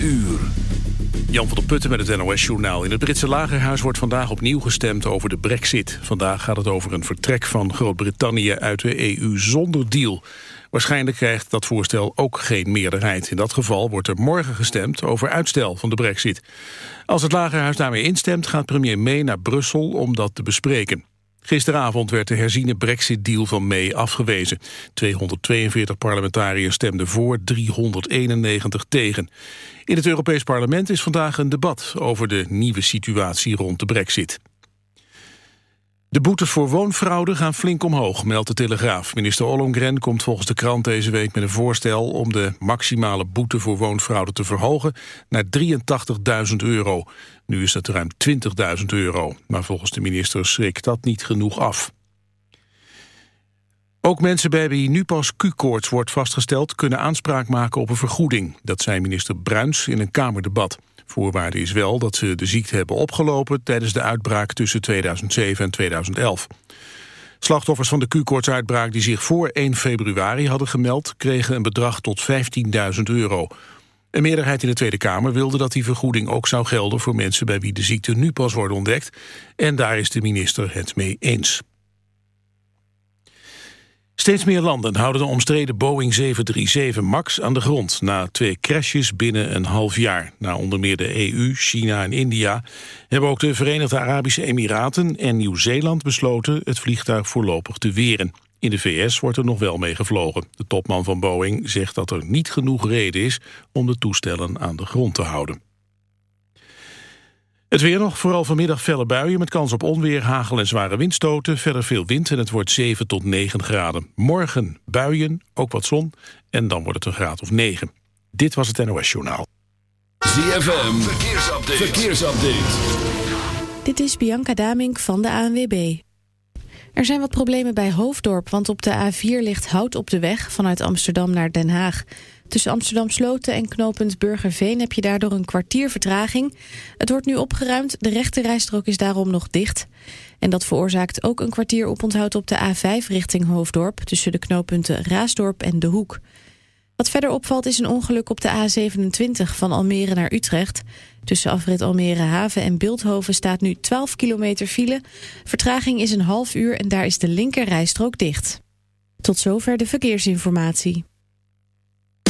uur. Jan van der Putten met het NOS-journaal. In het Britse lagerhuis wordt vandaag opnieuw gestemd over de brexit. Vandaag gaat het over een vertrek van Groot-Brittannië uit de EU zonder deal. Waarschijnlijk krijgt dat voorstel ook geen meerderheid. In dat geval wordt er morgen gestemd over uitstel van de brexit. Als het lagerhuis daarmee instemt gaat premier May naar Brussel om dat te bespreken. Gisteravond werd de herziene brexit-deal van May afgewezen. 242 parlementariërs stemden voor, 391 tegen. In het Europees Parlement is vandaag een debat over de nieuwe situatie rond de brexit. De boetes voor woonfraude gaan flink omhoog, meldt de Telegraaf. Minister Ollongren komt volgens de krant deze week met een voorstel... om de maximale boete voor woonfraude te verhogen naar 83.000 euro. Nu is dat ruim 20.000 euro. Maar volgens de minister schrikt dat niet genoeg af. Ook mensen bij wie nu pas Q-koorts wordt vastgesteld... kunnen aanspraak maken op een vergoeding. Dat zei minister Bruins in een Kamerdebat. Voorwaarde is wel dat ze de ziekte hebben opgelopen... tijdens de uitbraak tussen 2007 en 2011. Slachtoffers van de Q-koortsuitbraak die zich voor 1 februari hadden gemeld... kregen een bedrag tot 15.000 euro. Een meerderheid in de Tweede Kamer wilde dat die vergoeding ook zou gelden... voor mensen bij wie de ziekte nu pas wordt ontdekt. En daar is de minister het mee eens. Steeds meer landen houden de omstreden Boeing 737 MAX aan de grond... na twee crashes binnen een half jaar. Na onder meer de EU, China en India... hebben ook de Verenigde Arabische Emiraten en Nieuw-Zeeland besloten... het vliegtuig voorlopig te weren. In de VS wordt er nog wel mee gevlogen. De topman van Boeing zegt dat er niet genoeg reden is... om de toestellen aan de grond te houden. Het weer nog, vooral vanmiddag felle buien met kans op onweer, hagel en zware windstoten. Verder veel wind en het wordt 7 tot 9 graden. Morgen buien, ook wat zon en dan wordt het een graad of 9. Dit was het NOS Journaal. ZFM, verkeersupdate. verkeersupdate. Dit is Bianca Damink van de ANWB. Er zijn wat problemen bij Hoofddorp, want op de A4 ligt hout op de weg vanuit Amsterdam naar Den Haag. Tussen Amsterdam Sloten en knooppunt Burgerveen heb je daardoor een kwartier vertraging. Het wordt nu opgeruimd, de rechte rijstrook is daarom nog dicht. En dat veroorzaakt ook een kwartier oponthoud op de A5 richting Hoofddorp... tussen de knooppunten Raasdorp en De Hoek. Wat verder opvalt is een ongeluk op de A27 van Almere naar Utrecht. Tussen afrit Almere Haven en Beeldhoven staat nu 12 kilometer file. Vertraging is een half uur en daar is de linker rijstrook dicht. Tot zover de verkeersinformatie.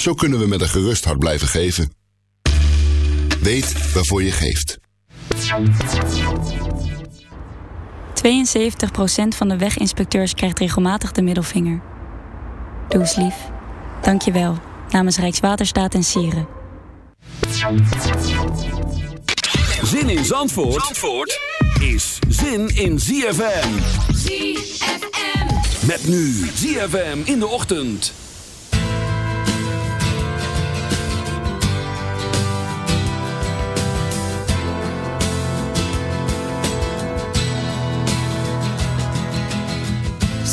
Zo kunnen we met een gerust hart blijven geven. Weet waarvoor je geeft. 72% van de weginspecteurs krijgt regelmatig de middelvinger. Doe eens lief. Dank je wel. Namens Rijkswaterstaat en Sieren. Zin in Zandvoort, Zandvoort is zin in ZFM. ZFM. Met nu ZFM in de ochtend.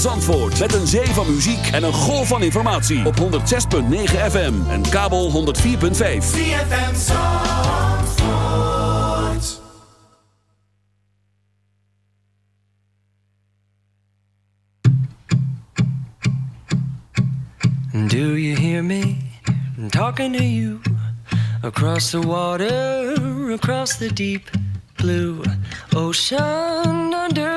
van Zandvoort. Met een zee van muziek en een golf van informatie. Op 106.9 FM en kabel 104.5. ZFM Zandvoort. Do you hear me I'm talking to you across the water, across the deep blue ocean,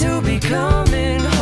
To be coming home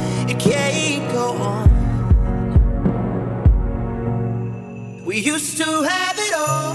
can't go on. We used to have it all.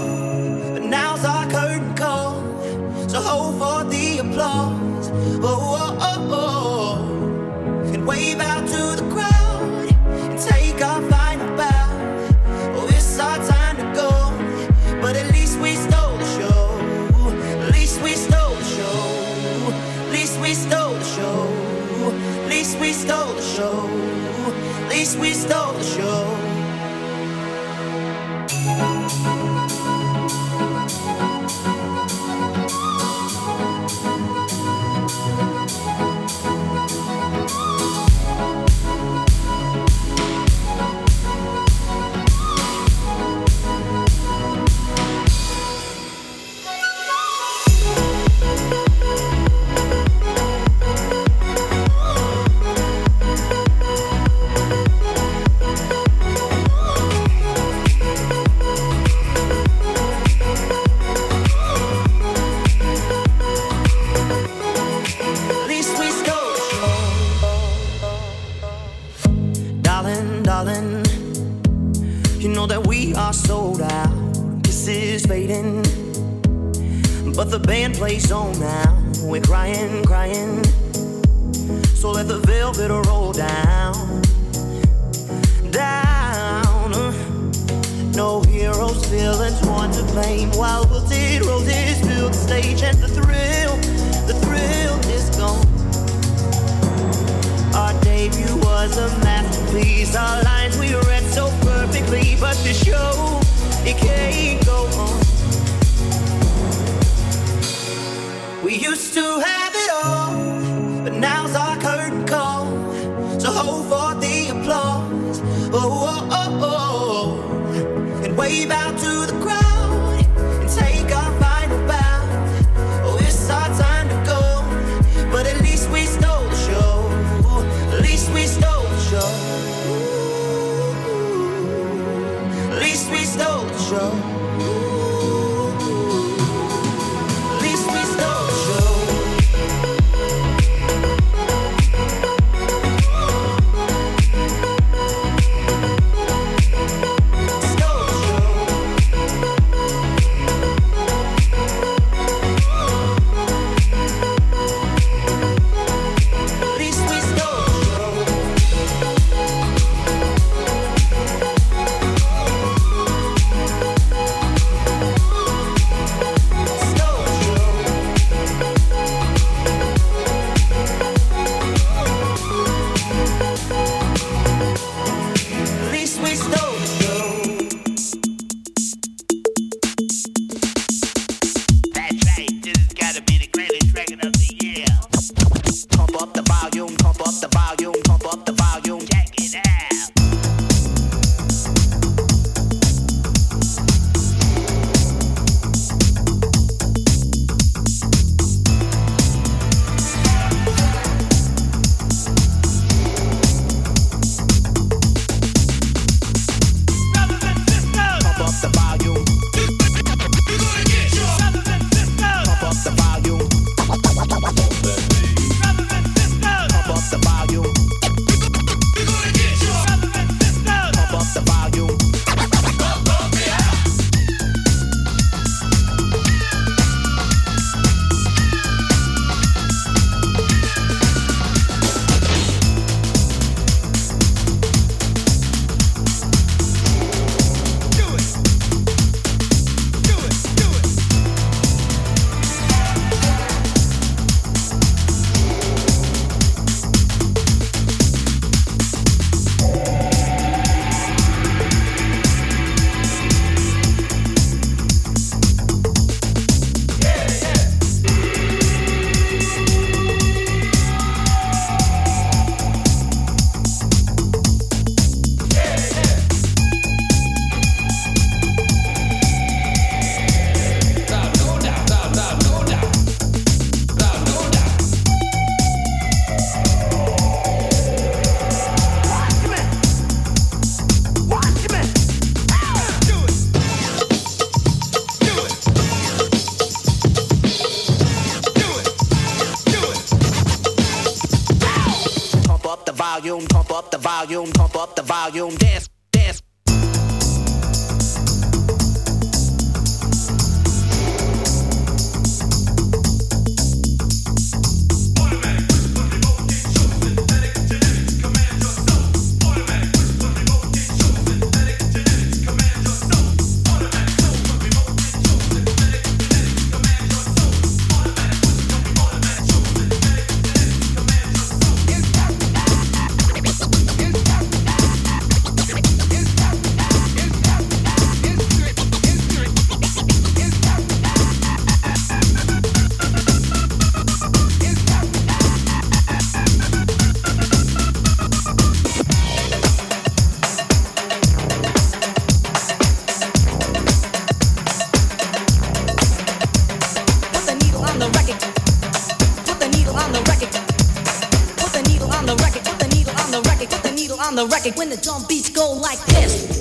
Record. When the drum beats go like this.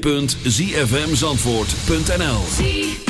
www.zfmzandvoort.nl